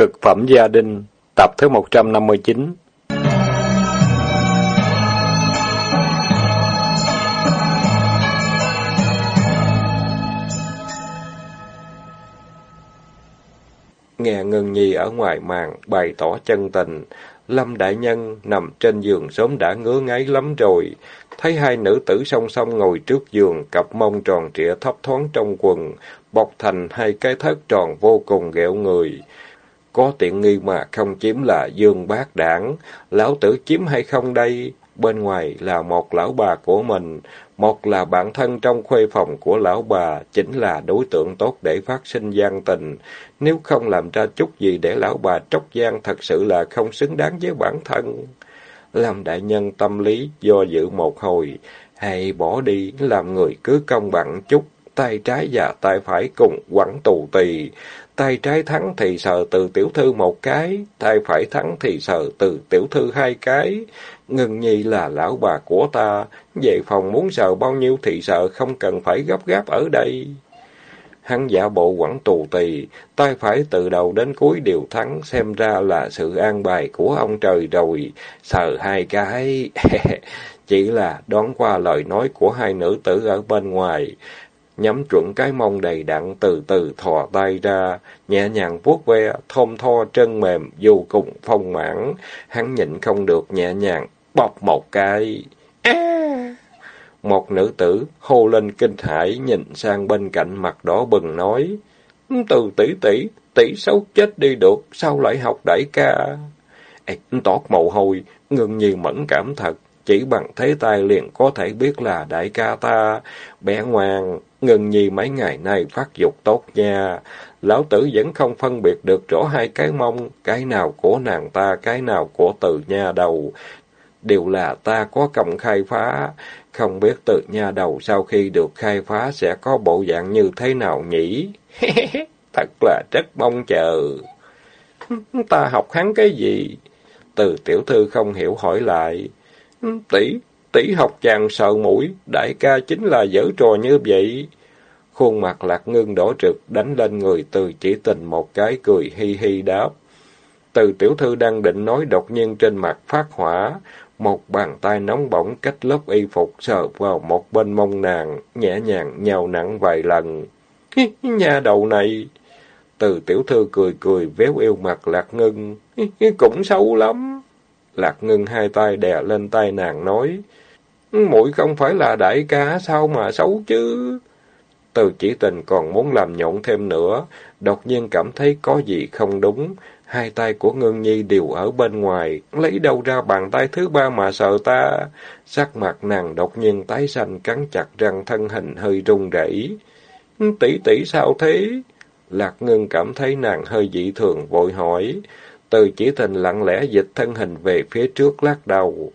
Cực phẩm gia đình, tập thứ 159 Nghe Ngân Nhi ở ngoài màn bày tỏ chân tình, Lâm Đại Nhân nằm trên giường sớm đã ngứa ngáy lắm rồi, thấy hai nữ tử song song ngồi trước giường, cặp mông tròn trịa thấp thoáng trong quần, bọc thành hai cái thớt tròn vô cùng ghẹo người. Có tiện nghi mà không chiếm là dương bác đảng, lão tử chiếm hay không đây? Bên ngoài là một lão bà của mình, một là bạn thân trong khuê phòng của lão bà, chính là đối tượng tốt để phát sinh gian tình. Nếu không làm ra chút gì để lão bà tróc gian thật sự là không xứng đáng với bản thân. Làm đại nhân tâm lý, do dự một hồi, hay bỏ đi, làm người cứ công bằng chút, tay trái và tay phải cùng quẳng tù tì. Tay trái thắng thì sờ từ tiểu thư một cái, tay phải thắng thì sờ từ tiểu thư hai cái. Ngân nhi là lão bà của ta, về phòng muốn sờ bao nhiêu thì sờ, không cần phải gấp gáp ở đây. Hắn giả bộ quẳng tù tì, tay phải từ đầu đến cuối đều thắng, xem ra là sự an bài của ông trời rồi. Sờ hai cái, chỉ là đoán qua lời nói của hai nữ tử ở bên ngoài nhắm chuẩn cái mông đầy đặn từ từ thò tay ra, nhẹ nhàng vuốt ve, thơm tho chân mềm, vô cùng phong mãn. Hắn nhịn không được nhẹ nhàng, bọc một cái. À! Một nữ tử hô lên kinh hãi nhìn sang bên cạnh mặt đỏ bừng nói, từ tỷ tỷ, tỷ xấu chết đi được, sao lại học đại ca? Ê, tọt mồ hôi, ngừng như mẫn cảm thật, chỉ bằng thế tay liền có thể biết là đại ca ta, bé ngoan, Ngân Nhi mấy ngày nay phát dục tốt nha. Lão tử vẫn không phân biệt được rõ hai cái mông, cái nào của nàng ta, cái nào của từ nha đầu. Đều là ta có công khai phá, không biết từ nha đầu sau khi được khai phá sẽ có bộ dạng như thế nào nhỉ? Thật là rất mong chờ. ta học hắn cái gì? Từ tiểu thư không hiểu hỏi lại. Tỷ, tỷ học chàng sợ mũi, đại ca chính là dở trò như vậy. Khuôn mặt lạc ngưng đỏ trực, đánh lên người từ chỉ tình một cái cười hi hi đáp. Từ tiểu thư đang định nói đột nhiên trên mặt phát hỏa, một bàn tay nóng bỏng cách lớp y phục sờ vào một bên mông nàng, nhẹ nhàng nhào nặng vài lần. Nhà đầu này! Từ tiểu thư cười cười véo yêu mặt lạc ngưng. Cũng xấu lắm. Lạc ngưng hai tay đè lên tay nàng nói muội không phải là đại ca sao mà xấu chứ? Từ chỉ tình còn muốn làm nhộn thêm nữa, đột nhiên cảm thấy có gì không đúng. Hai tay của Ngân Nhi đều ở bên ngoài, lấy đâu ra bàn tay thứ ba mà sợ ta. Sắc mặt nàng đột nhiên tái xanh cắn chặt răng thân hình hơi run rẩy. Tỷ tỷ sao thế? Lạc Ngân cảm thấy nàng hơi dị thường vội hỏi. Từ chỉ tình lặng lẽ dịch thân hình về phía trước lắc đầu.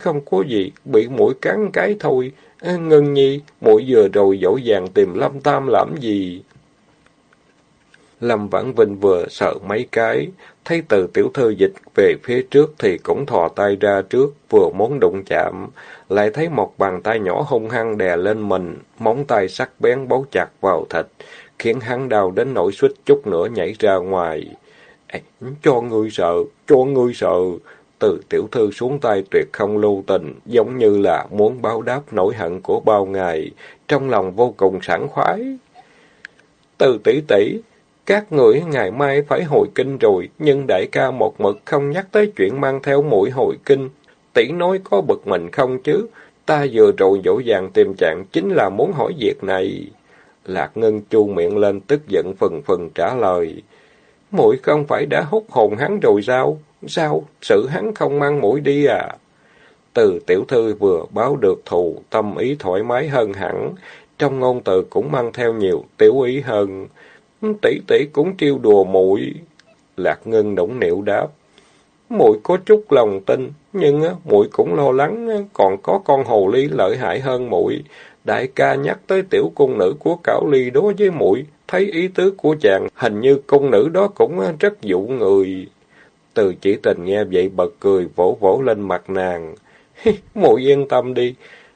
Không có gì, bị mũi cắn cái thôi. Ngân nhi, mũi vừa rồi dỗ dàng tìm Lâm Tam làm gì? Lâm Vãn Vinh vừa sợ mấy cái, thấy từ tiểu thư dịch về phía trước thì cũng thò tay ra trước, vừa muốn đụng chạm, lại thấy một bàn tay nhỏ hung hăng đè lên mình, móng tay sắc bén bấu chặt vào thịt, khiến hắn đau đến nỗi suýt chút nữa nhảy ra ngoài. cho ngươi sợ, cho ngươi sợ, từ tiểu thư xuống tay tuyệt không lưu tình, giống như là muốn báo đáp nỗi hận của bao ngày, trong lòng vô cùng sảng khoái. Từ tỷ tỷ, các người ngày mai phải hồi kinh rồi, nhưng đại ca một mực không nhắc tới chuyện mang theo mũi hồi kinh. Tỷ nói có bực mình không chứ? Ta vừa rồi dỗ dàng tìm trạng chính là muốn hỏi việc này. Lạc Ngân chu miệng lên tức giận phần phần trả lời. Mũi không phải đã hút hồn hắn rồi sao? Sao? Sự hắn không mang mũi đi à? Từ tiểu thư vừa báo được thù, tâm ý thoải mái hơn hẳn. Trong ngôn từ cũng mang theo nhiều tiểu ý hơn. Tỷ tỷ cũng trêu đùa muội Lạc Ngân nũng nịu đáp. muội có chút lòng tin, nhưng muội cũng lo lắng còn có con hồ ly lợi hại hơn muội Đại ca nhắc tới tiểu cung nữ của Cảo Ly đối với muội thấy ý tứ của chàng, hình như cung nữ đó cũng rất dụ người. Từ chỉ tình nghe vậy bật cười, vỗ vỗ lên mặt nàng. muội yên tâm đi,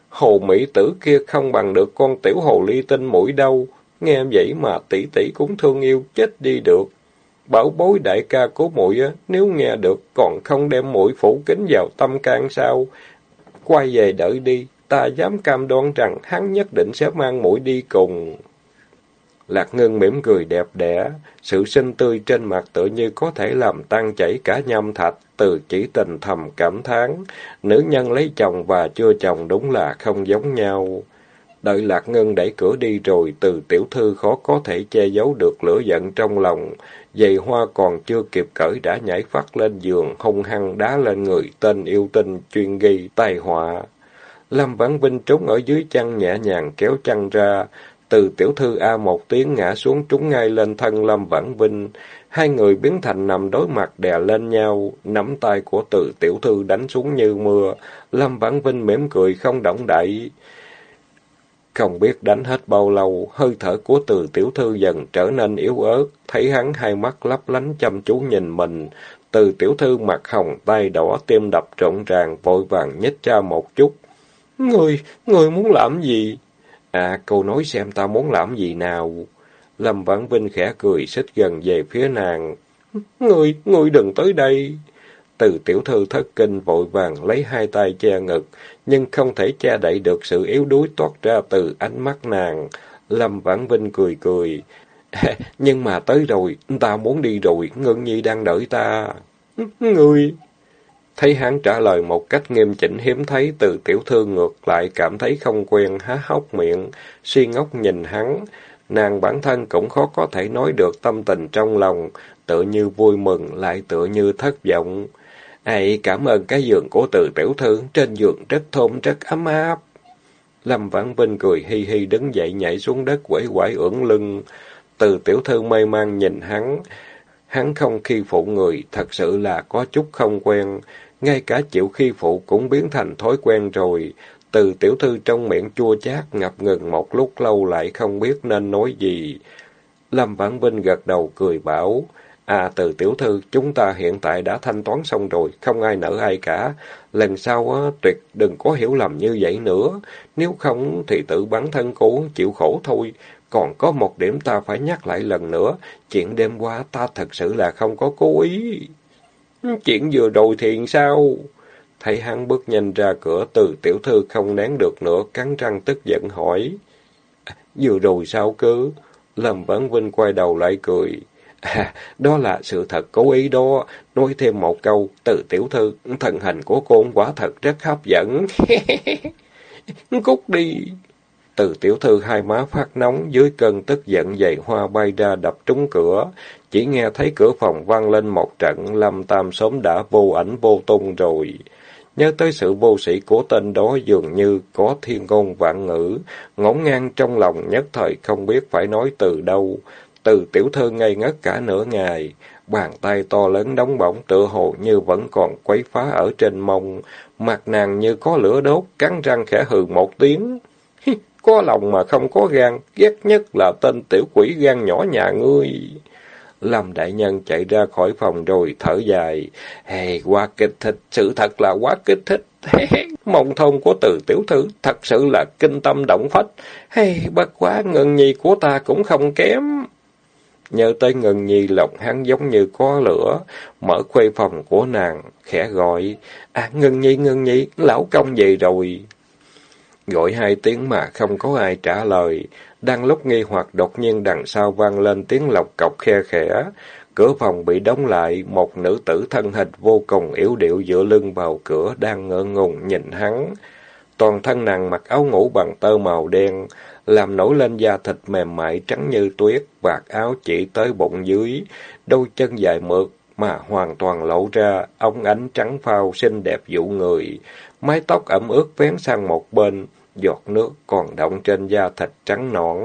hồ mỹ tử kia không bằng được con tiểu hồ ly tinh mũi đâu. Nghe vậy mà tỷ tỷ cũng thương yêu chết đi được. bảo bối đại ca của muội á, nếu nghe được còn không đem mũi phủ kính vào tâm can sao? Quay về đợi đi, ta dám cam đoan rằng hắn nhất định sẽ mang mũi đi cùng. Lạc Ngân mỉm cười đẹp đẽ, sự sinh tươi trên mặt tự như có thể làm tan chảy cả nhâm thạch, từ chỉ tình thầm cảm thán, nữ nhân lấy chồng và chưa chồng đúng là không giống nhau. Đợi Lạc Ngân đẩy cửa đi rồi, từ tiểu thư khó có thể che giấu được lửa giận trong lòng. Giày hoa còn chưa kịp cởi đã nhảy phát lên giường, hung hăng đá lên người tên yêu tinh chuyên gây tai họa. Lâm Vãn Vinh trốn ở dưới chăn nhẹ nhàng kéo chăn ra, từ tiểu thư A một tiếng ngã xuống trúng ngay lên thân Lâm Vãn Vinh. Hai người biến thành nằm đối mặt đè lên nhau, nắm tay của từ tiểu thư đánh xuống như mưa. Lâm Vãn Vinh mỉm cười không động đậy. Không biết đánh hết bao lâu, hơi thở của từ tiểu thư dần trở nên yếu ớt, thấy hắn hai mắt lấp lánh chăm chú nhìn mình. Từ tiểu thư mặt hồng, tay đỏ, tim đập rộn ràng, vội vàng nhích ra một chút. Người, người muốn làm gì? À, cô nói xem ta muốn làm gì nào? Lâm Vãn Vinh khẽ cười, xích gần về phía nàng. Người, người đừng tới đây. Từ tiểu thư thất kinh vội vàng lấy hai tay che ngực, nhưng không thể che đậy được sự yếu đuối toát ra từ ánh mắt nàng. Lâm Vãn Vinh cười cười. nhưng mà tới rồi, ta muốn đi rồi, Ngân Nhi đang đợi ta. Người... Thấy hắn trả lời một cách nghiêm chỉnh hiếm thấy từ tiểu thư ngược lại cảm thấy không quen há hốc miệng, suy ngốc nhìn hắn. Nàng bản thân cũng khó có thể nói được tâm tình trong lòng, tựa như vui mừng lại tựa như thất vọng. Ây, cảm ơn cái giường của từ tiểu thư, trên giường rất thơm, rất ấm áp. Lâm Vãn Vinh cười hi hi đứng dậy nhảy xuống đất quẩy quải ưỡn lưng. Từ tiểu thư mê man nhìn hắn. Hắn không khi phụ người, thật sự là có chút không quen. Ngay cả chịu khi phụ cũng biến thành thói quen rồi. Từ tiểu thư trong miệng chua chát ngập ngừng một lúc lâu lại không biết nên nói gì. Lâm Vãn Vinh gật đầu cười bảo. À từ tiểu thư, chúng ta hiện tại đã thanh toán xong rồi, không ai nợ ai cả. Lần sau á, tuyệt đừng có hiểu lầm như vậy nữa. Nếu không thì tự bản thân cố chịu khổ thôi. Còn có một điểm ta phải nhắc lại lần nữa. Chuyện đêm qua ta thật sự là không có cố ý. Chuyện vừa rồi thì sao? Thấy hắn bước nhanh ra cửa từ tiểu thư không nén được nữa, cắn răng tức giận hỏi. À, vừa rồi sao cứ? Lâm Vãn Vinh quay đầu lại cười. À, đó là sự thật cố ý đó. Nói thêm một câu, từ tiểu thư, thần hình của cô quả thật rất hấp dẫn. Cút đi. Từ tiểu thư hai má phát nóng, dưới cơn tức giận dày hoa bay ra đập trúng cửa. Chỉ nghe thấy cửa phòng vang lên một trận, Lâm Tam sớm đã vô ảnh vô tung rồi. Nhớ tới sự vô sĩ của tên đó dường như có thiên ngôn vạn ngữ, ngổn ngang trong lòng nhất thời không biết phải nói từ đâu. Từ tiểu thư ngây ngất cả nửa ngày, bàn tay to lớn đóng bỏng tựa hồ như vẫn còn quấy phá ở trên mông, mặt nàng như có lửa đốt, cắn răng khẽ hừ một tiếng. có lòng mà không có gan, ghét nhất là tên tiểu quỷ gan nhỏ nhà ngươi. Lâm đại nhân chạy ra khỏi phòng rồi thở dài. Hey, quá kích thích, sự thật là quá kích thích. Mộng thông của từ tiểu thư thật sự là kinh tâm động phách. Hey, bất quá ngân nhi của ta cũng không kém. Nhớ tới ngân nhi lòng hắn giống như có lửa, mở khuê phòng của nàng, khẽ gọi. À, ngân nhi, ngân nhi, lão công về rồi. Gọi hai tiếng mà không có ai trả lời. Đang lúc nghi hoặc đột nhiên đằng sau vang lên tiếng lọc cọc khe khẽ. Cửa phòng bị đóng lại, một nữ tử thân hình vô cùng yếu điệu dựa lưng vào cửa đang ngỡ ngùng nhìn hắn. Toàn thân nàng mặc áo ngủ bằng tơ màu đen, làm nổi lên da thịt mềm mại trắng như tuyết, vạt áo chỉ tới bụng dưới, đôi chân dài mượt mà hoàn toàn lộ ra, ông ánh trắng phao xinh đẹp dụ người, mái tóc ẩm ướt vén sang một bên, giọt nước còn động trên da thịt trắng nõn,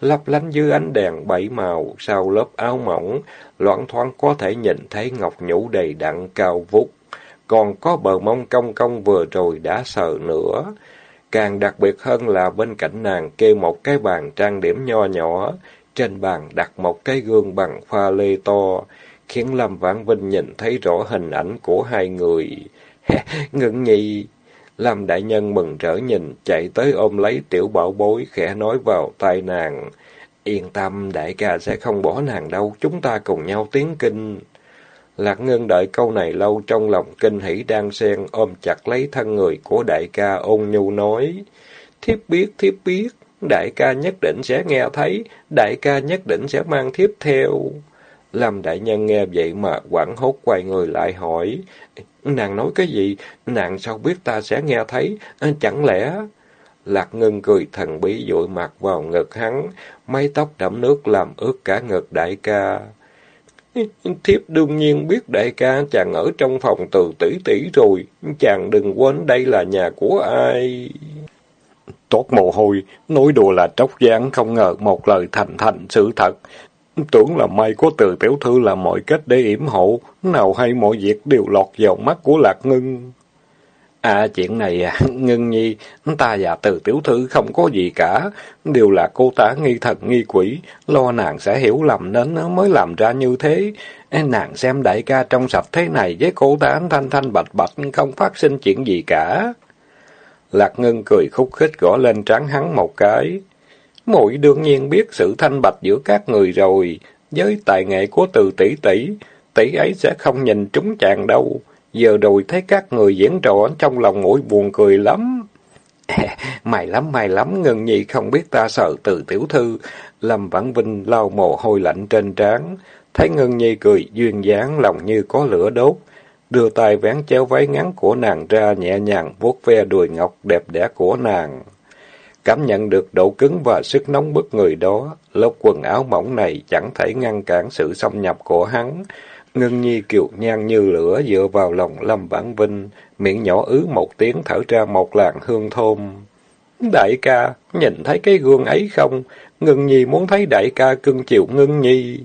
lấp lánh dưới ánh đèn bảy màu sau lớp áo mỏng, loãng thoáng có thể nhìn thấy ngọc nhũ đầy đặn cao vút, còn có bờ mông cong cong vừa rồi đã sờ nữa. Càng đặc biệt hơn là bên cạnh nàng kê một cái bàn trang điểm nho nhỏ, trên bàn đặt một cái gương bằng pha lê to, khiến Lâm Vãn Vinh nhìn thấy rõ hình ảnh của hai người. Ngưng nhị Lâm đại nhân mừng rỡ nhìn, chạy tới ôm lấy tiểu bảo bối, khẽ nói vào tai nàng. Yên tâm, đại ca sẽ không bỏ nàng đâu, chúng ta cùng nhau tiến kinh. Lạc Ngân đợi câu này lâu trong lòng kinh hỉ đang xen ôm chặt lấy thân người của đại ca ôn nhu nói. Thiếp biết, thiếp biết, đại ca nhất định sẽ nghe thấy, đại ca nhất định sẽ mang thiếp theo. Lâm đại nhân nghe vậy mà quảng hốt quay người lại hỏi, nàng nói cái gì, nàng sao biết ta sẽ nghe thấy, à, chẳng lẽ... Lạc Ngân cười thần bí dội mặt vào ngực hắn, mái tóc đẫm nước làm ướt cả ngực đại ca. Thiếp đương nhiên biết đại ca chàng ở trong phòng từ tỷ tỷ rồi, chàng đừng quên đây là nhà của ai. Tốt mồ hôi, nói đùa là tróc gián không ngờ một lời thành thành sự thật. Tưởng là may có từ tiểu thư là mọi cách để yểm hộ, nào hay mọi việc đều lọt vào mắt của Lạc Ngân. À, chuyện này à, Ngân Nhi, ta và từ tiểu thư không có gì cả, đều là cô ta nghi thần nghi quỷ, lo nàng sẽ hiểu lầm nên mới làm ra như thế. Nàng xem đại ca trong sạch thế này với cô ta thanh thanh bạch bạch không phát sinh chuyện gì cả. Lạc Ngân cười khúc khích gõ lên trán hắn một cái. Muội đương nhiên biết sự thanh bạch giữa các người rồi, với tài nghệ của từ tỷ tỷ, tỷ ấy sẽ không nhìn trúng chàng đâu. Giờ rồi thấy các người diễn trò trong lòng mũi buồn cười lắm. mày lắm, mày lắm, ngân nhi không biết ta sợ từ tiểu thư. Lâm Vãn Vinh lau mồ hôi lạnh trên trán, thấy Ngân Nhi cười duyên dáng lòng như có lửa đốt, đưa tay vén chéo váy ngắn của nàng ra nhẹ nhàng vuốt ve đùi ngọc đẹp đẽ của nàng. Cảm nhận được độ cứng và sức nóng bức người đó, lớp quần áo mỏng này chẳng thể ngăn cản sự xâm nhập của hắn, Ngân Nhi kiều nhan như lửa dựa vào lòng Lâm Vãn Vinh, miệng nhỏ ứ một tiếng thở ra một làn hương thơm. Đại ca, nhìn thấy cái gương ấy không? Ngân Nhi muốn thấy đại ca cưng chiều Ngân Nhi.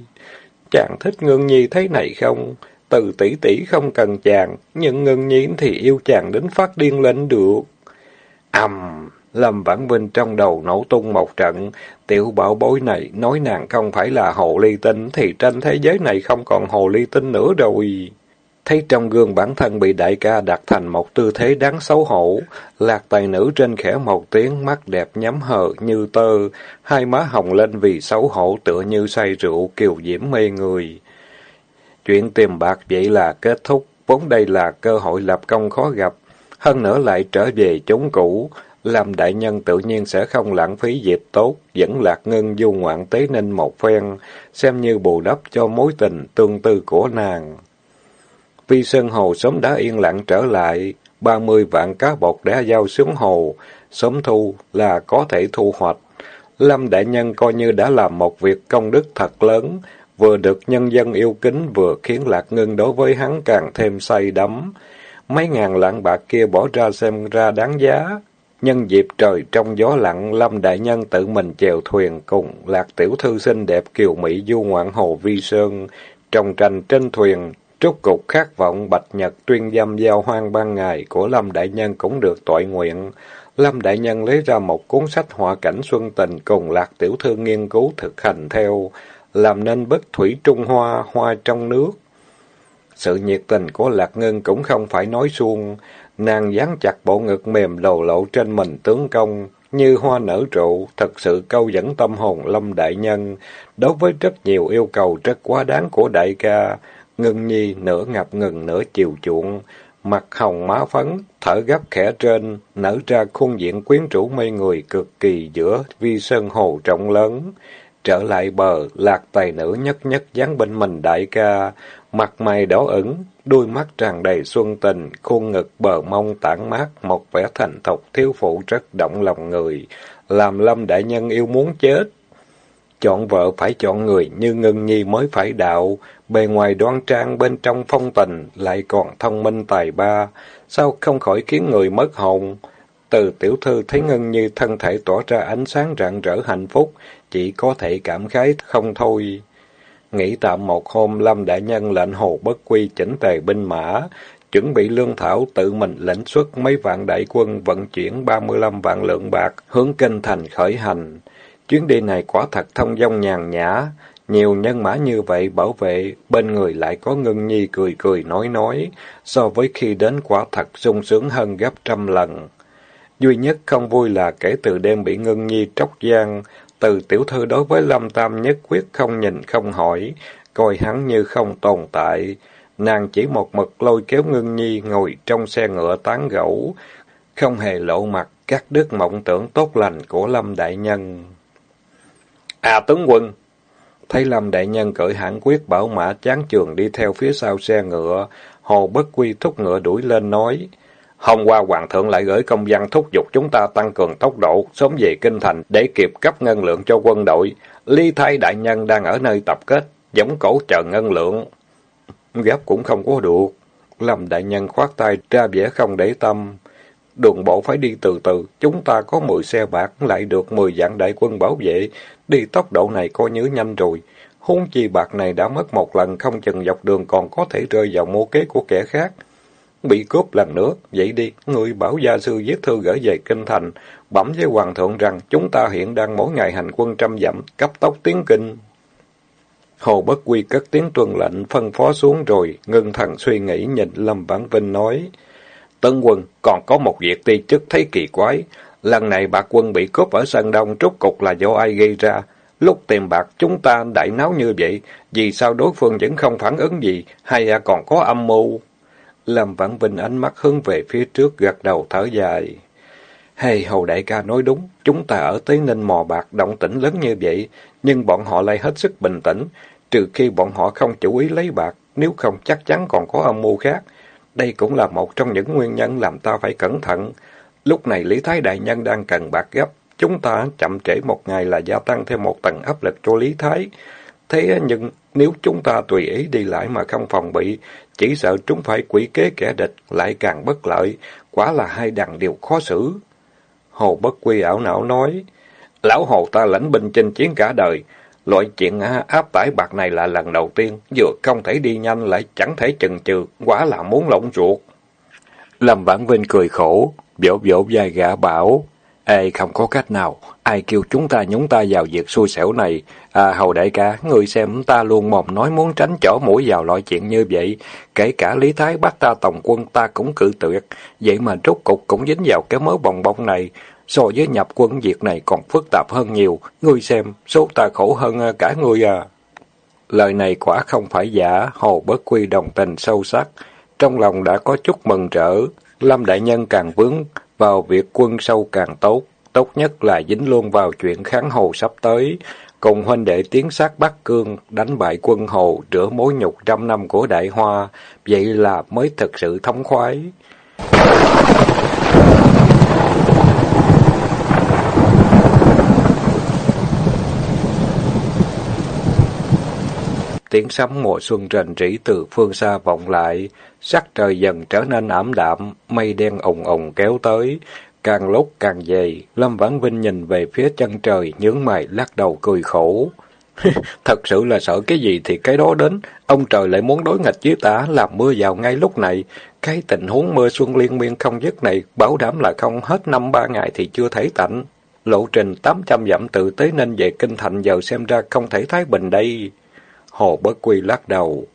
Chàng thích Ngân Nhi thế này không? Từ tỷ tỷ không cần chàng, nhưng Ngân Nhi thì yêu chàng đến phát điên lên được. ầm Lâm Vãn Vinh trong đầu nổ tung một trận, tiểu bảo bối này nói nàng không phải là hồ ly tinh, thì trên thế giới này không còn hồ ly tinh nữa rồi. Thấy trong gương bản thân bị đại ca đặt thành một tư thế đáng xấu hổ, lạc tài nữ trên khẽ một tiếng, mắt đẹp nhắm hờ như tơ, hai má hồng lên vì xấu hổ tựa như say rượu, kiều diễm mê người. Chuyện tìm bạc vậy là kết thúc, vốn đây là cơ hội lập công khó gặp, hơn nữa lại trở về chốn cũ, làm đại nhân tự nhiên sẽ không lãng phí dịp tốt, dẫn lạc ngân du ngoạn tế ninh một phen, xem như bù đắp cho mối tình tương tư của nàng. Vi Sơn Hồ sớm đã yên lặng trở lại, ba mươi vạn cá bột đã giao xuống hồ, sớm thu là có thể thu hoạch. Lâm đại nhân coi như đã làm một việc công đức thật lớn, vừa được nhân dân yêu kính vừa khiến Lạc Ngân đối với hắn càng thêm say đắm. Mấy ngàn lạng bạc kia bỏ ra xem ra đáng giá. Nhân dịp trời trong gió lặng, Lâm Đại Nhân tự mình chèo thuyền cùng lạc tiểu thư xinh đẹp kiều Mỹ du ngoạn hồ Vi Sơn, trồng tranh trên thuyền, trúc cục khát vọng bạch nhật tuyên dâm giao hoang ban ngày của Lâm Đại Nhân cũng được tội nguyện. Lâm Đại Nhân lấy ra một cuốn sách họa cảnh xuân tình cùng lạc tiểu thư nghiên cứu thực hành theo, làm nên bức thủy trung hoa, hoa trong nước. Sự nhiệt tình của Lạc Ngân cũng không phải nói suông, Nàng dán chặt bộ ngực mềm đầu lộ trên mình tướng công, như hoa nở trụ thật sự câu dẫn tâm hồn lâm đại nhân. Đối với rất nhiều yêu cầu rất quá đáng của đại ca, ngân nhi nửa ngập ngừng nửa chiều chuộng, mặt hồng má phấn, thở gấp khẽ trên, nở ra khuôn diện quyến rũ mê người cực kỳ giữa vi sơn hồ rộng lớn. Trở lại bờ, lạc tài nữ nhất nhất dán bên mình đại ca, mặt mày đỏ ửng, đôi mắt tràn đầy xuân tình, khuôn ngực bờ mông tản mát, một vẻ thành thục thiếu phụ rất động lòng người, làm lâm đại nhân yêu muốn chết. Chọn vợ phải chọn người như Ngân Nhi mới phải đạo, bề ngoài đoan trang bên trong phong tình, lại còn thông minh tài ba, sao không khỏi khiến người mất hồn. Từ tiểu thư thấy Ngân Nhi thân thể tỏa ra ánh sáng rạng rỡ hạnh phúc, chỉ có thể cảm khái không thôi. Nghỉ tạm một hôm, Lâm Đại Nhân lệnh hồ bất quy chỉnh tề binh mã, chuẩn bị lương thảo tự mình lãnh xuất mấy vạn đại quân vận chuyển 35 vạn lượng bạc hướng kinh thành khởi hành. Chuyến đi này quả thật thông dong nhàn nhã, nhiều nhân mã như vậy bảo vệ, bên người lại có ngân nhi cười cười nói nói, so với khi đến quả thật sung sướng hơn gấp trăm lần. Duy nhất không vui là kể từ đêm bị ngân nhi tróc gian, từ tiểu thư đối với Lâm Tam nhất quyết không nhìn không hỏi, coi hắn như không tồn tại. Nàng chỉ một mực lôi kéo ngưng nhi ngồi trong xe ngựa tán gẫu, không hề lộ mặt các đứt mộng tưởng tốt lành của Lâm Đại Nhân. À tướng quân! Thấy Lâm Đại Nhân cởi hãn quyết bảo mã chán trường đi theo phía sau xe ngựa, Hồ Bất Quy thúc ngựa đuổi lên nói. Hôm qua Hoàng thượng lại gửi công văn thúc giục chúng ta tăng cường tốc độ, sớm về Kinh Thành để kịp cấp ngân lượng cho quân đội. Ly Thái Đại Nhân đang ở nơi tập kết, giống cổ chờ ngân lượng. Gấp cũng không có được. Lâm Đại Nhân khoát tay ra vẻ không để tâm. Đường bộ phải đi từ từ, chúng ta có 10 xe bạc, lại được 10 dạng đại quân bảo vệ. Đi tốc độ này coi như nhanh rồi. Hôn chi bạc này đã mất một lần, không chừng dọc đường còn có thể rơi vào mô kế của kẻ khác. Bị cướp lần nữa, vậy đi, người bảo gia sư viết thư gửi về kinh thành, bẩm với hoàng thượng rằng chúng ta hiện đang mỗi ngày hành quân trăm dặm, cấp tốc tiến kinh. Hồ Bất Quy cất tiếng tuần lệnh phân phó xuống rồi, ngưng thần suy nghĩ nhìn Lâm Vãn Vinh nói. Tân quân, còn có một việc ti chức thấy kỳ quái. Lần này bạc quân bị cướp ở sân đông, trúc cục là do ai gây ra? Lúc tìm bạc chúng ta đại náo như vậy, vì sao đối phương vẫn không phản ứng gì, hay còn có âm mưu? Lâm Vãn Vinh ánh mắt hướng về phía trước gật đầu thở dài. Hey, hầu đại ca nói đúng, chúng ta ở tới Ninh mò bạc động tĩnh lớn như vậy, nhưng bọn họ lại hết sức bình tĩnh, trừ khi bọn họ không chủ ý lấy bạc, nếu không chắc chắn còn có âm mưu khác. Đây cũng là một trong những nguyên nhân làm ta phải cẩn thận. Lúc này Lý Thái Đại Nhân đang cần bạc gấp, chúng ta chậm trễ một ngày là gia tăng thêm một tầng áp lực cho Lý Thái. Thế nhưng nếu chúng ta tùy ý đi lại mà không phòng bị, chỉ sợ chúng phải quỷ kế kẻ địch, lại càng bất lợi, quả là hai đằng đều khó xử. Hồ Bất Quy ảo não nói, Lão Hồ ta lãnh binh chinh chiến cả đời, loại chuyện áp tải bạc này là lần đầu tiên, vừa không thể đi nhanh lại chẳng thể chừng chừ, quả là muốn lộn ruột. Lâm Vãn Vinh cười khổ, biểu biểu vai gã bảo, Ê, không có cách nào, ai kêu chúng ta nhúng ta vào việc xui xẻo này. À, hầu đại ca, người xem ta luôn mồm nói muốn tránh chỏ mũi vào loại chuyện như vậy. Kể cả Lý Thái bắt ta tổng quân ta cũng cự tuyệt. Vậy mà rốt cục cũng dính vào cái mớ bồng bông này. So với nhập quân việc này còn phức tạp hơn nhiều. Ngươi xem, số ta khổ hơn à, cả ngươi à. Lời này quả không phải giả, Hồ Bất Quy đồng tình sâu sắc. Trong lòng đã có chút mừng rỡ. Lâm Đại Nhân càng vướng vào việc quân sâu càng tốt. Tốt nhất là dính luôn vào chuyện kháng hồ sắp tới. Cùng huynh đệ tiến sát Bắc Cương, đánh bại quân hồ, rửa mối nhục trăm năm của Đại Hoa. Vậy là mới thực sự thống khoái. Tiếng sấm mùa xuân rền rĩ từ phương xa vọng lại, sắc trời dần trở nên ảm đạm, mây đen ùng ùng kéo tới. Càng lúc càng dày, Lâm Vãn Vinh nhìn về phía chân trời, nhướng mày lắc đầu cười khổ. Thật sự là sợ cái gì thì cái đó đến, ông trời lại muốn đối nghịch với ta, làm mưa vào ngay lúc này. Cái tình huống mưa xuân liên miên không dứt này, bảo đảm là không hết năm ba ngày thì chưa thấy tạnh. Lộ trình tám trăm dặm tự tới nên về kinh thành giờ xem ra không thể thái bình đây. Hồ Bất Quy lắc đầu.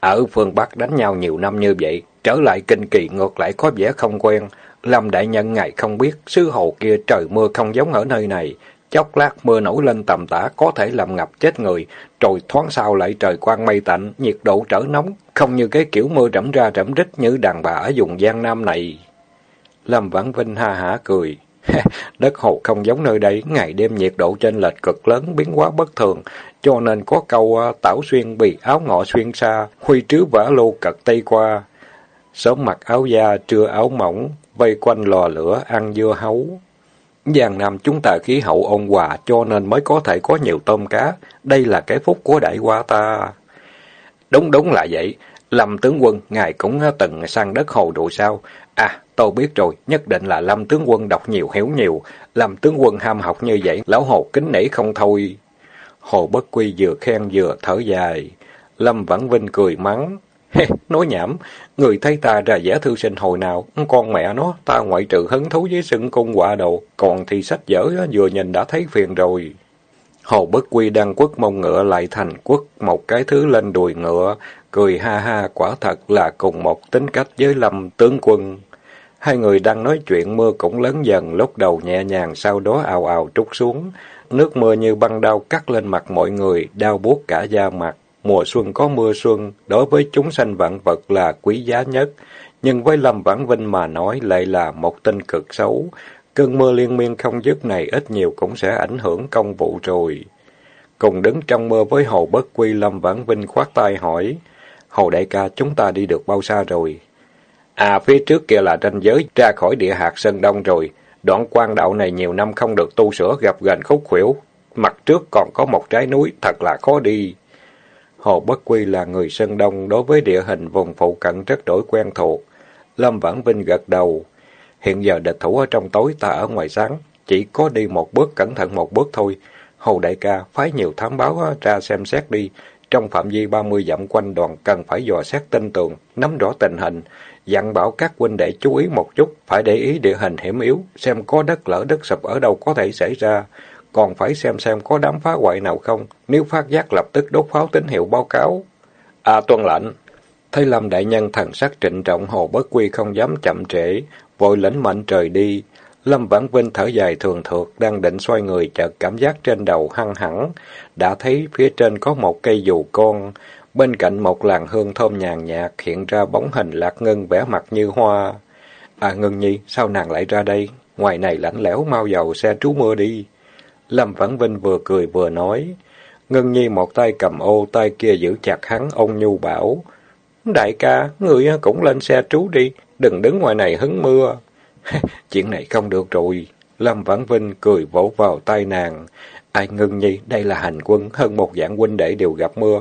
Ở phương Bắc đánh nhau nhiều năm như vậy, trở lại kinh kỳ ngược lại có vẻ không quen. Lâm đại nhân ngài không biết, sứ hồ kia trời mưa không giống ở nơi này. Chốc lát mưa nổi lên tầm tã có thể làm ngập chết người, rồi thoáng sau lại trời quang mây tạnh, nhiệt độ trở nóng, không như cái kiểu mưa rẫm ra rẫm rít như đàn bà ở vùng Giang Nam này. Lâm Vãn Vinh ha hả cười. Đất hồ không giống nơi đây, ngày đêm nhiệt độ trên lệch cực lớn, biến hóa bất thường, cho nên có câu à, tảo xuyên bị áo ngọ xuyên xa, huy trứ vả lô cật tây qua. Sớm mặc áo da, trưa áo mỏng, vây quanh lò lửa ăn dưa hấu. Giang Nam chúng ta khí hậu ôn hòa cho nên mới có thể có nhiều tôm cá. Đây là cái phúc của đại qua ta. Đúng đúng là vậy. Lâm tướng quân, ngài cũng à, từng sang đất hồ rồi sao? À, tôi biết rồi, nhất định là Lâm tướng quân đọc nhiều hiểu nhiều. Lâm tướng quân ham học như vậy, lão hồ kính nể không thôi. Hồ Bất Quy vừa khen vừa thở dài. Lâm Vãn Vinh cười mắng. nói nhảm, người thấy ta ra giả thư sinh hồi nào, con mẹ nó, ta ngoại trừ hứng thú với sưng cung quả đồ, còn thì sách vở vừa nhìn đã thấy phiền rồi. Hồ Bất Quy đang quất mông ngựa lại thành quất một cái thứ lên đùi ngựa, cười ha ha quả thật là cùng một tính cách với Lâm tướng quân. Hai người đang nói chuyện mưa cũng lớn dần, lúc đầu nhẹ nhàng sau đó ào ào trút xuống. nước mưa như băng đau cắt lên mặt mọi người, đau buốt cả da mặt. Mùa xuân có mưa xuân, đối với chúng sanh vạn vật là quý giá nhất, nhưng với Lâm Vãn Vinh mà nói lại là một tin cực xấu. Cơn mưa liên miên không dứt này ít nhiều cũng sẽ ảnh hưởng công vụ rồi. Cùng đứng trong mưa với Hồ Bất Quy Lâm Vãn Vinh khoát tay hỏi, Hồ đại ca chúng ta đi được bao xa rồi? À phía trước kia là ranh giới ra khỏi địa hạt Sơn Đông rồi. Đoạn quan đạo này nhiều năm không được tu sửa gặp gần khúc khuỷu. Mặt trước còn có một trái núi thật là khó đi. Hồ Bất Quy là người Sơn Đông đối với địa hình vùng phụ cận rất đổi quen thuộc. Lâm Vãn Vinh gật đầu. Hiện giờ địch thủ ở trong tối ta ở ngoài sáng. Chỉ có đi một bước cẩn thận một bước thôi. Hồ Đại ca phái nhiều thám báo ra xem xét đi. Trong phạm vi 30 dặm quanh đoàn cần phải dò xét tinh tường, nắm rõ tình hình, dặn bảo các huynh đệ chú ý một chút, phải để ý địa hình hiểm yếu, xem có đất lở đất sụp ở đâu có thể xảy ra, còn phải xem xem có đám phá hoại nào không, nếu phát giác lập tức đốt pháo tín hiệu báo cáo. À tuân lệnh. Thấy Lâm đại nhân thần sắc trịnh trọng hồ bất quy không dám chậm trễ, vội lĩnh mệnh trời đi. Lâm Vãn Vinh thở dài thường thượt, đang định xoay người chợt cảm giác trên đầu hăng hẳn, đã thấy phía trên có một cây dù con, Bên cạnh một làn hương thơm nhàn nhạt hiện ra bóng hình lạc ngân vẻ mặt như hoa. À Ngân Nhi, sao nàng lại ra đây? Ngoài này lạnh lẽo mau vào xe trú mưa đi. Lâm Vãn Vinh vừa cười vừa nói. Ngân Nhi một tay cầm ô, tay kia giữ chặt hắn, ông nhu bảo. Đại ca, người cũng lên xe trú đi, đừng đứng ngoài này hứng mưa. Chuyện này không được rồi. Lâm Vãn Vinh cười vỗ vào tay nàng. Ai Ngân Nhi, đây là hành quân, hơn một dạng huynh đệ đều gặp mưa.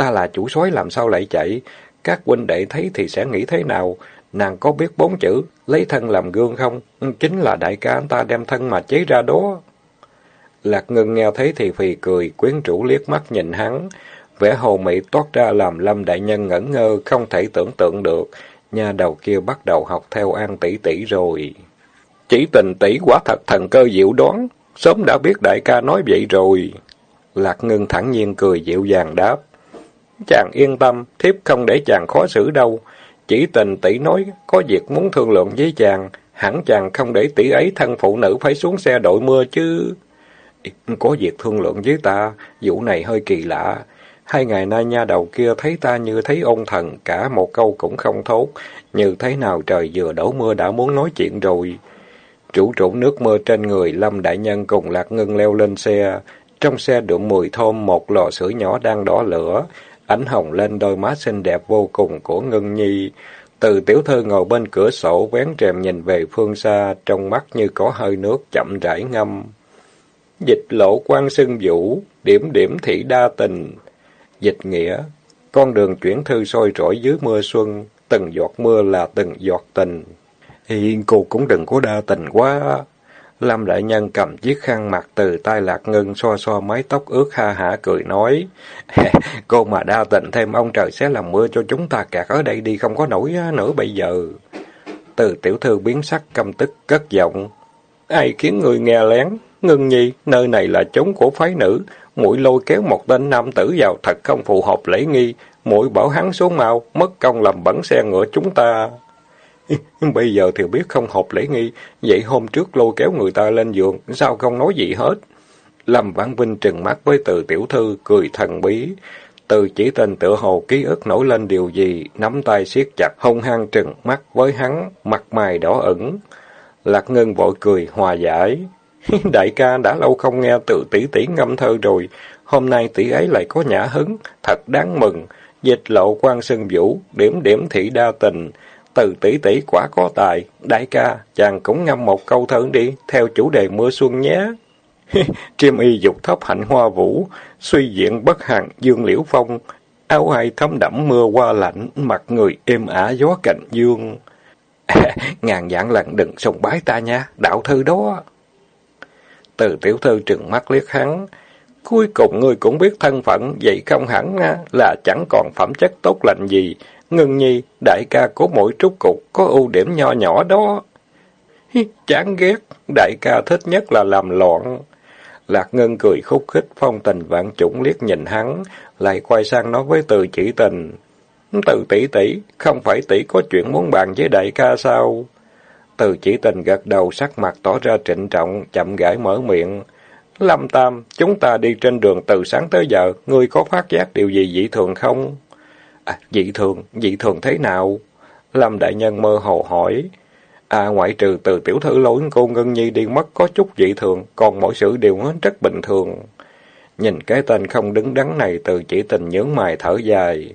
Ta là chủ soái làm sao lại chạy? Các huynh đệ thấy thì sẽ nghĩ thế nào? Nàng có biết bốn chữ, lấy thân làm gương không? Ừ, chính là đại ca anh ta đem thân mà chế ra đó. Lạc ngưng nghe thấy thì phì cười, quyến rũ liếc mắt nhìn hắn. Vẻ hồ mị toát ra làm lâm đại nhân ngẩn ngơ, không thể tưởng tượng được. Nhà đầu kia bắt đầu học theo an tỷ tỷ rồi. Chỉ tình tỷ quả thật thần cơ diệu đoán, sớm đã biết đại ca nói vậy rồi. Lạc ngưng thẳng nhiên cười dịu dàng đáp. Chàng yên tâm, thiếp không để chàng khó xử đâu. Chỉ tình tỷ nói, có việc muốn thương lượng với chàng, hẳn chàng không để tỷ ấy thân phụ nữ phải xuống xe đội mưa chứ. Có việc thương lượng với ta, vụ này hơi kỳ lạ. Hai ngày nay nha đầu kia thấy ta như thấy ông thần, cả một câu cũng không thốt. Như thế nào trời vừa đổ mưa đã muốn nói chuyện rồi. Chủ trụ nước mưa trên người, Lâm Đại Nhân cùng Lạc Ngân leo lên xe. Trong xe đụng mùi thơm một lò sưởi nhỏ đang đỏ lửa ánh hồng lên đôi má xinh đẹp vô cùng của Ngân Nhi. Từ tiểu thư ngồi bên cửa sổ vén rèm nhìn về phương xa, trong mắt như có hơi nước chậm rãi ngâm. Dịch lộ quan sưng vũ, điểm điểm thị đa tình. Dịch nghĩa, con đường chuyển thư sôi rỗi dưới mưa xuân, từng giọt mưa là từng giọt tình. Hiện cô cũng đừng có đa tình quá. Lâm đại nhân cầm chiếc khăn mặt từ tay lạc ngân so so mái tóc ướt ha hả cười nói. Cô mà đa tình thêm ông trời sẽ làm mưa cho chúng ta kẹt ở đây đi không có nổi nữa bây giờ. Từ tiểu thư biến sắc căm tức cất giọng. Ai khiến người nghe lén? Ngân nhi, nơi này là chốn của phái nữ. Mũi lôi kéo một tên nam tử vào thật không phù hợp lễ nghi. Mũi bảo hắn xuống mau, mất công làm bẩn xe ngựa chúng ta. Bây giờ thì biết không hợp lễ nghi, vậy hôm trước lôi kéo người ta lên giường, sao không nói gì hết? Lâm Vãn Vinh trừng mắt với từ tiểu thư, cười thần bí. Từ chỉ tên tựa hồ ký ức nổi lên điều gì, nắm tay siết chặt, hung hăng trừng mắt với hắn, mặt mày đỏ ửng. Lạc Ngân vội cười, hòa giải. Đại ca đã lâu không nghe từ tỷ tỷ ngâm thơ rồi, hôm nay tỷ ấy lại có nhã hứng, thật đáng mừng. Dịch lộ quan sân vũ, điểm điểm thị đa tình, từ tỷ tỷ quả có tài, đại ca, chàng cũng ngâm một câu thơ đi, theo chủ đề mưa xuân nhé. Chiêm y dục thấp hạnh hoa vũ, suy diện bất hằng dương liễu phong, áo ai thấm đẫm mưa qua lạnh, mặt người êm ả gió cạnh dương. ngàn dạng lần đừng sùng bái ta nha, đạo thư đó. Từ tiểu thư trừng mắt liếc hắn, cuối cùng người cũng biết thân phận, vậy không hẳn là chẳng còn phẩm chất tốt lành gì, Ngân nhi, đại ca của mỗi trúc cục, có ưu điểm nho nhỏ đó. Chán ghét, đại ca thích nhất là làm loạn. Lạc Ngân cười khúc khích, phong tình vạn chủng liếc nhìn hắn, lại quay sang nói với từ chỉ tình. Từ tỷ tỷ, không phải tỷ có chuyện muốn bàn với đại ca sao? Từ chỉ tình gật đầu sắc mặt tỏ ra trịnh trọng, chậm rãi mở miệng. Lâm Tam, chúng ta đi trên đường từ sáng tới giờ, ngươi có phát giác điều gì dị thường không? À, dị thường, dị thường thế nào? Lâm Đại Nhân mơ hồ hỏi. À, ngoại trừ từ tiểu thư lối cô Ngân Nhi đi mất có chút dị thường, còn mọi sự đều rất bình thường. Nhìn cái tên không đứng đắn này từ chỉ tình nhướng mày thở dài.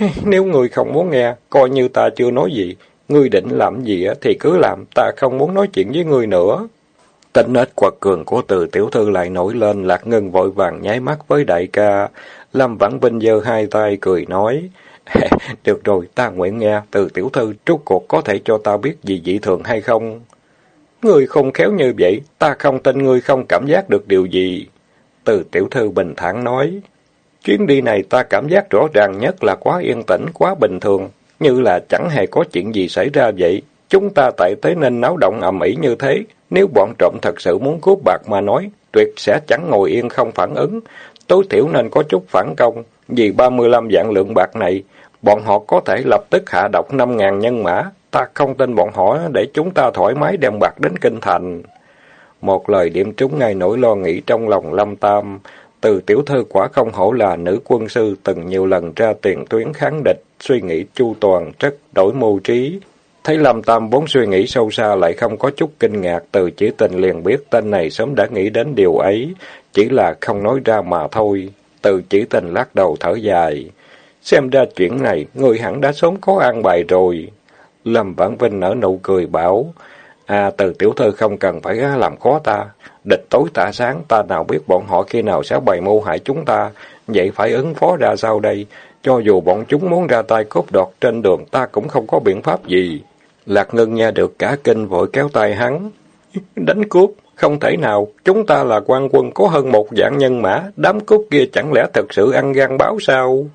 Nếu người không muốn nghe, coi như ta chưa nói gì. Ngươi định làm gì thì cứ làm, ta không muốn nói chuyện với ngươi nữa. Tính nết quật cường của từ tiểu thư lại nổi lên, lạc ngân vội vàng nháy mắt với đại ca. Lâm Vãn Vinh giơ hai tay cười nói. Được rồi, ta nguyện nghe, từ tiểu thư trút cuộc có thể cho ta biết gì dị thường hay không? Ngươi không khéo như vậy, ta không tin ngươi không cảm giác được điều gì. Từ tiểu thư bình thản nói. Chuyến đi này ta cảm giác rõ ràng nhất là quá yên tĩnh, quá bình thường, như là chẳng hề có chuyện gì xảy ra vậy. Chúng ta tại thế nên náo động ầm ĩ như thế, nếu bọn trộm thật sự muốn cướp bạc mà nói, tuyệt sẽ chẳng ngồi yên không phản ứng, tối thiểu nên có chút phản công, vì 35 vạn lượng bạc này, bọn họ có thể lập tức hạ độc 5.000 nhân mã, ta không tin bọn họ để chúng ta thoải mái đem bạc đến kinh thành. Một lời điểm trúng ngay nỗi lo nghĩ trong lòng Lâm Tam, từ tiểu thư quả không hổ là nữ quân sư từng nhiều lần ra tiền tuyến kháng địch, suy nghĩ chu toàn, rất đổi mưu trí. Thấy Lâm Tam vốn suy nghĩ sâu xa lại không có chút kinh ngạc, từ chỉ tình liền biết tên này sớm đã nghĩ đến điều ấy, chỉ là không nói ra mà thôi. Từ chỉ tình lắc đầu thở dài. Xem ra chuyện này, người hẳn đã sớm có an bài rồi. Lâm Vãn Vinh nở nụ cười bảo, À, từ tiểu thư không cần phải làm khó ta. Địch tối tả sáng, ta nào biết bọn họ khi nào sẽ bày mưu hại chúng ta. Vậy phải ứng phó ra sao đây? Cho dù bọn chúng muốn ra tay cốt đọt trên đường, ta cũng không có biện pháp gì. Lạc Ngân nghe được cả kinh vội kéo tay hắn. Đánh cướp, không thể nào, chúng ta là quan quân có hơn một dạng nhân mã, đám cướp kia chẳng lẽ thật sự ăn gan báo sao?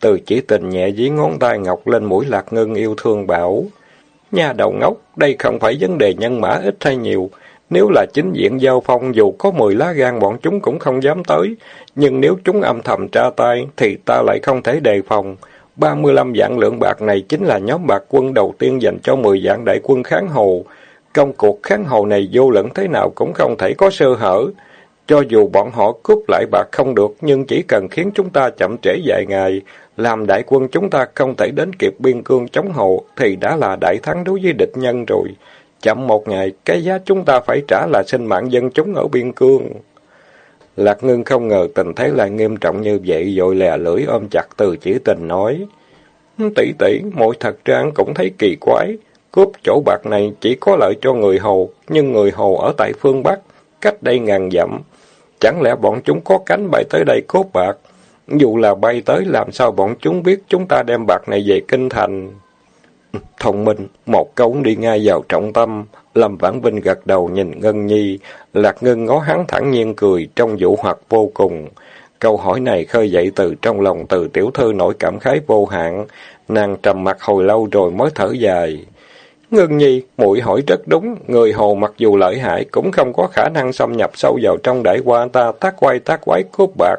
Từ chỉ tình nhẹ dí ngón tay ngọc lên mũi Lạc Ngân yêu thương bảo. Nhà đầu ngốc, đây không phải vấn đề nhân mã ít hay nhiều. Nếu là chính diện giao phong, dù có 10 lá gan bọn chúng cũng không dám tới. Nhưng nếu chúng âm thầm tra tay, thì ta lại không thể đề phòng. 35 vạn lượng bạc này chính là nhóm bạc quân đầu tiên dành cho 10 vạn đại quân kháng hồ. Công cuộc kháng hồ này vô lẫn thế nào cũng không thể có sơ hở. Cho dù bọn họ cướp lại bạc không được, nhưng chỉ cần khiến chúng ta chậm trễ vài ngày, làm đại quân chúng ta không thể đến kịp biên cương chống hộ, thì đã là đại thắng đối với địch nhân rồi. Chậm một ngày, cái giá chúng ta phải trả là sinh mạng dân chúng ở biên cương. Lạc Ngưng không ngờ tình thế lại nghiêm trọng như vậy, rồi lè lưỡi ôm chặt từ chỉ tình nói. Tỷ tỷ, mỗi thật trang cũng thấy kỳ quái. Cướp chỗ bạc này chỉ có lợi cho người hầu, nhưng người hầu ở tại phương Bắc, cách đây ngàn dặm. Chẳng lẽ bọn chúng có cánh bay tới đây cướp bạc? Dù là bay tới, làm sao bọn chúng biết chúng ta đem bạc này về kinh thành? Thông minh, một câu đi ngay vào trọng tâm. Lâm Vãn Vinh gật đầu nhìn Ngân Nhi. Lạc Ngân ngó hắn thẳng nhiên cười, trong vũ hoặc vô cùng. Câu hỏi này khơi dậy từ trong lòng từ tiểu thư nổi cảm khái vô hạn. Nàng trầm mặt hồi lâu rồi mới thở dài. Ngân Nhi, muội hỏi rất đúng, người Hồ mặc dù lợi hại cũng không có khả năng xâm nhập sâu vào trong đại qua ta tác quay tác quái cướp bạc.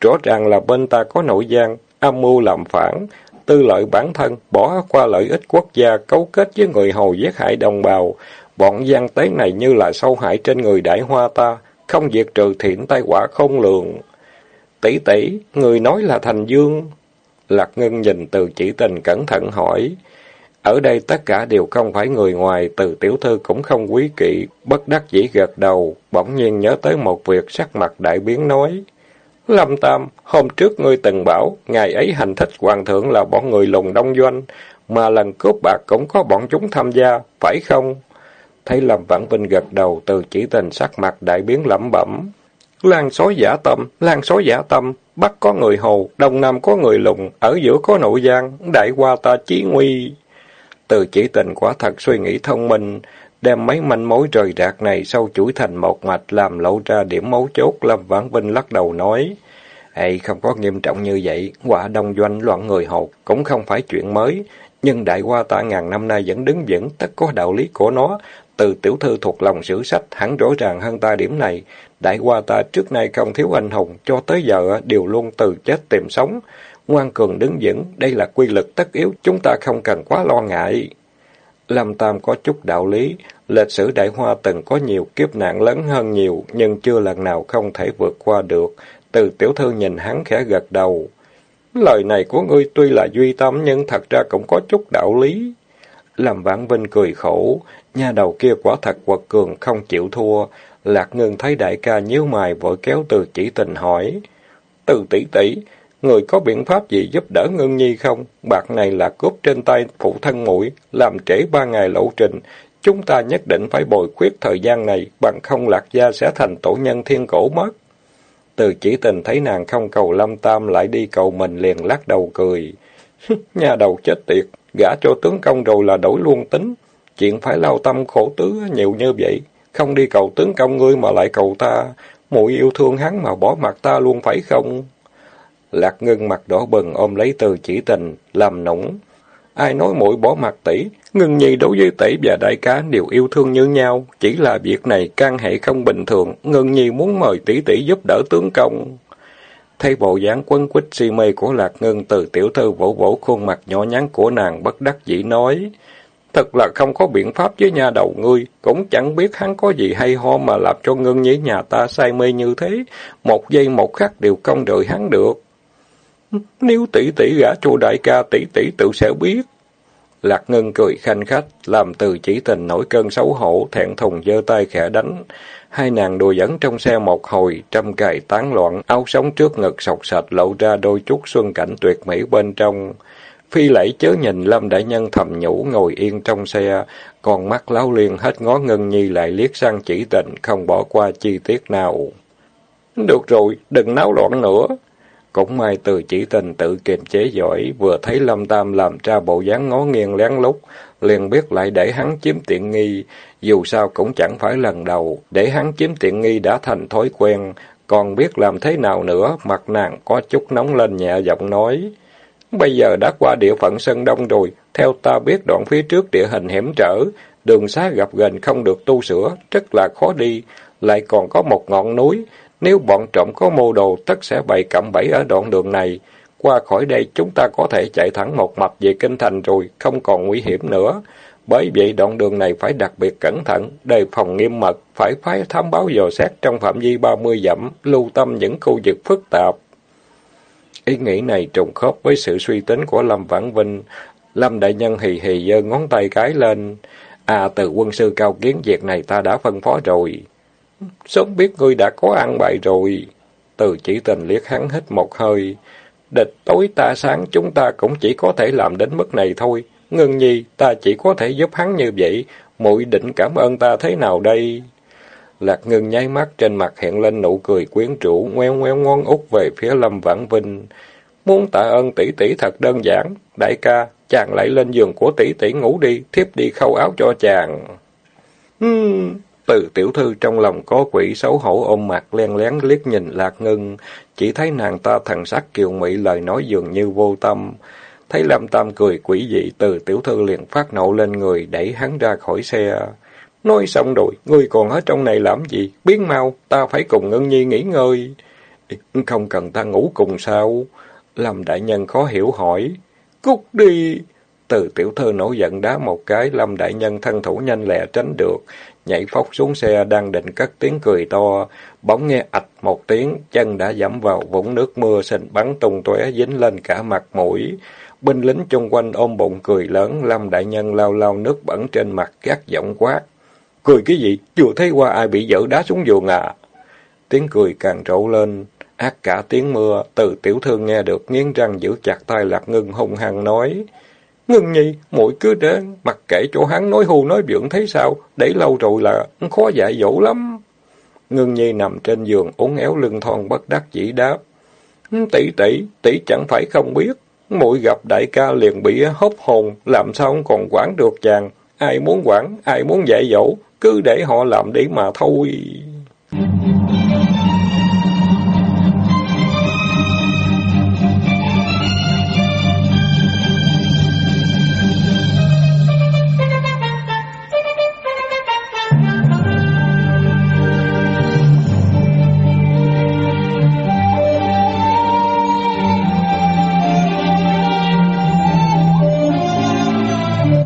Rõ ràng là bên ta có nội gian, âm mưu làm phản, tư lợi bản thân, bỏ qua lợi ích quốc gia, cấu kết với người Hồ giết hại đồng bào. Bọn gian tế này như là sâu hại trên người đại hoa ta, không diệt trừ thiện tai quả không lường. Tỷ tỷ, người nói là Thành Dương. Lạc Ngân nhìn từ chỉ tình cẩn thận hỏi. Ở đây tất cả đều không phải người ngoài, từ tiểu thư cũng không quý kỵ, bất đắc dĩ gật đầu, bỗng nhiên nhớ tới một việc sắc mặt đại biến nói. Lâm Tam, hôm trước ngươi từng bảo, ngày ấy hành thích hoàng thượng là bọn người lùng đông doanh, mà lần cướp bạc cũng có bọn chúng tham gia, phải không? Thấy Lâm Vãn Vinh gật đầu, từ chỉ tình sắc mặt đại biến lẩm bẩm. Lan sói giả tâm, lan sói giả tâm, Bắc có người hồ, Đông Nam có người lùng, ở giữa có nội gian, đại qua ta chí nguy. Từ chỉ tình quả thật suy nghĩ thông minh, đem mấy manh mối rời rạc này sau chuỗi thành một mạch làm lộ ra điểm mấu chốt, Lâm Vãn Vinh lắc đầu nói. Ê, không có nghiêm trọng như vậy, quả đông doanh loạn người hột cũng không phải chuyện mới, nhưng đại qua ta ngàn năm nay vẫn đứng vững, tất có đạo lý của nó. Từ tiểu thư thuộc lòng sử sách, hẳn rõ ràng hơn ta điểm này. Đại qua ta trước nay không thiếu anh hùng, cho tới giờ đều luôn từ chết tìm sống. Ngoan cường đứng vững, đây là quy lực tất yếu, chúng ta không cần quá lo ngại. Lâm Tam có chút đạo lý, lịch sử đại hoa từng có nhiều kiếp nạn lớn hơn nhiều, nhưng chưa lần nào không thể vượt qua được. Từ tiểu thư nhìn hắn khẽ gật đầu. Lời này của ngươi tuy là duy tâm nhưng thật ra cũng có chút đạo lý. Lâm Vãn Vinh cười khổ, nha đầu kia quả thật quật cường không chịu thua. Lạc Ngân thấy đại ca nhíu mày vội kéo từ chỉ tình hỏi. Từ tỷ tỷ, người có biện pháp gì giúp đỡ Ngân Nhi không? Bạc này là cướp trên tay phụ thân muội làm trễ ba ngày lộ trình. Chúng ta nhất định phải bồi khuyết thời gian này, bằng không lạc gia sẽ thành tổ nhân thiên cổ mất. Từ chỉ tình thấy nàng không cầu lâm tam lại đi cầu mình liền lắc đầu cười. Nhà đầu chết tiệt, gả cho tướng công rồi là đổi luôn tính. Chuyện phải lao tâm khổ tứ nhiều như vậy. Không đi cầu tướng công ngươi mà lại cầu ta. Muội yêu thương hắn mà bỏ mặt ta luôn phải không? Lạc ngân mặt đỏ bừng ôm lấy từ chỉ tình, làm nũng. Ai nói muội bỏ mặt tỷ, ngân nhi đối với tỷ và đại cá đều yêu thương như nhau, chỉ là việc này can hệ không bình thường, ngân nhi muốn mời tỷ tỷ giúp đỡ tướng công. Thấy bộ dáng quấn quýt si mê của Lạc Ngân từ tiểu thư vỗ vỗ khuôn mặt nhỏ nhắn của nàng bất đắc dĩ nói. Thật là không có biện pháp với nhà đầu ngươi, cũng chẳng biết hắn có gì hay ho mà làm cho ngưng nhí nhà ta say mê như thế, một giây một khắc đều không đợi hắn được. Nếu tỷ tỷ gả cho đại ca tỷ tỷ tự sẽ biết. Lạc Ngân cười khanh khách, làm từ chỉ tình nổi cơn xấu hổ, thẹn thùng giơ tay khẽ đánh. Hai nàng đùa dẫn trong xe một hồi, trăm cài tán loạn, áo sống trước ngực sọc sạch lộ ra đôi chút xuân cảnh tuyệt mỹ bên trong. Phi lẫy chớ nhìn Lâm Đại Nhân thầm nhủ ngồi yên trong xe, còn mắt láo liên hết ngó ngân nhi lại liếc sang chỉ tình, không bỏ qua chi tiết nào. Được rồi, đừng náo loạn nữa. Cũng may từ chỉ tình tự kiềm chế giỏi, vừa thấy Lâm Tam làm ra bộ dáng ngó nghiêng lén lút, liền biết lại để hắn chiếm tiện nghi, dù sao cũng chẳng phải lần đầu, để hắn chiếm tiện nghi đã thành thói quen, còn biết làm thế nào nữa, mặt nàng có chút nóng lên nhẹ giọng nói. Bây giờ đã qua địa phận Sơn Đông rồi, theo ta biết đoạn phía trước địa hình hiểm trở, đường xá gặp gần không được tu sửa, rất là khó đi, lại còn có một ngọn núi, nếu bọn trộm có mô đồ tất sẽ bày cạm bẫy ở đoạn đường này. Qua khỏi đây chúng ta có thể chạy thẳng một mạch về kinh thành rồi, không còn nguy hiểm nữa. Bởi vậy đoạn đường này phải đặc biệt cẩn thận, đề phòng nghiêm mật, phải phái thám báo dò xét trong phạm vi 30 dặm, lưu tâm những khu vực phức tạp. Ý nghĩ này trùng khớp với sự suy tính của Lâm Vãn Vinh. Lâm Đại Nhân hì hì giơ ngón tay cái lên. À, từ quân sư cao kiến việc này ta đã phân phó rồi. Sớm biết ngươi đã có ăn bại rồi. Từ chỉ tình liếc hắn hít một hơi. Địch tối ta sáng chúng ta cũng chỉ có thể làm đến mức này thôi. Ngân nhi, ta chỉ có thể giúp hắn như vậy. muội định cảm ơn ta thế nào đây? Lạc ngân nháy mắt trên mặt hiện lên nụ cười quyến rũ, ngoeo ngoeo ngon út về phía Lâm Vãn Vinh. Muốn tạ ơn tỷ tỷ thật đơn giản. Đại ca, chàng lại lên giường của tỷ tỷ ngủ đi, thiếp đi khâu áo cho chàng. Hmm, từ tiểu thư trong lòng có quỷ xấu hổ ôm mặt len lén liếc nhìn Lạc Ngân, chỉ thấy nàng ta thần sắc kiều mỹ lời nói dường như vô tâm. Thấy Lâm Tam cười quỷ dị, từ tiểu thư liền phát nộ lên người, đẩy hắn ra khỏi xe. Nói xong rồi, ngươi còn ở trong này làm gì? Biến mau, ta phải cùng Ngân Nhi nghỉ ngơi. Không cần ta ngủ cùng sao? Lâm đại nhân khó hiểu hỏi. Cút đi! Từ tiểu thư nổi giận đá một cái, Lâm đại nhân thân thủ nhanh lẹ tránh được, nhảy phóc xuống xe đang định cất tiếng cười to, bỗng nghe ạch một tiếng, chân đã dẫm vào vũng nước mưa xình bắn tung tóe dính lên cả mặt mũi. Binh lính chung quanh ôm bụng cười lớn, Lâm đại nhân lao lao nước bẩn trên mặt gắt giọng quát. Cười cái gì? Vừa thấy qua ai bị dở đá xuống giường à? Tiếng cười càng trộn lên, ác cả tiếng mưa, từ tiểu thư nghe được nghiến răng giữ chặt tay lạc ngưng hung hăng nói. Ngưng nhi, mỗi cứ để mặc kệ chỗ hắn nói hù nói bượng thấy sao, để lâu rồi là khó dạy dỗ lắm. Ngưng nhi nằm trên giường uốn éo lưng thon bất đắc dĩ đáp. Tỷ tỷ, tỷ chẳng phải không biết. Mỗi gặp đại ca liền bị hốc hồn, làm sao còn quản được chàng. Ai muốn quản, ai muốn dạy dỗ, cứ để họ làm đi mà thôi.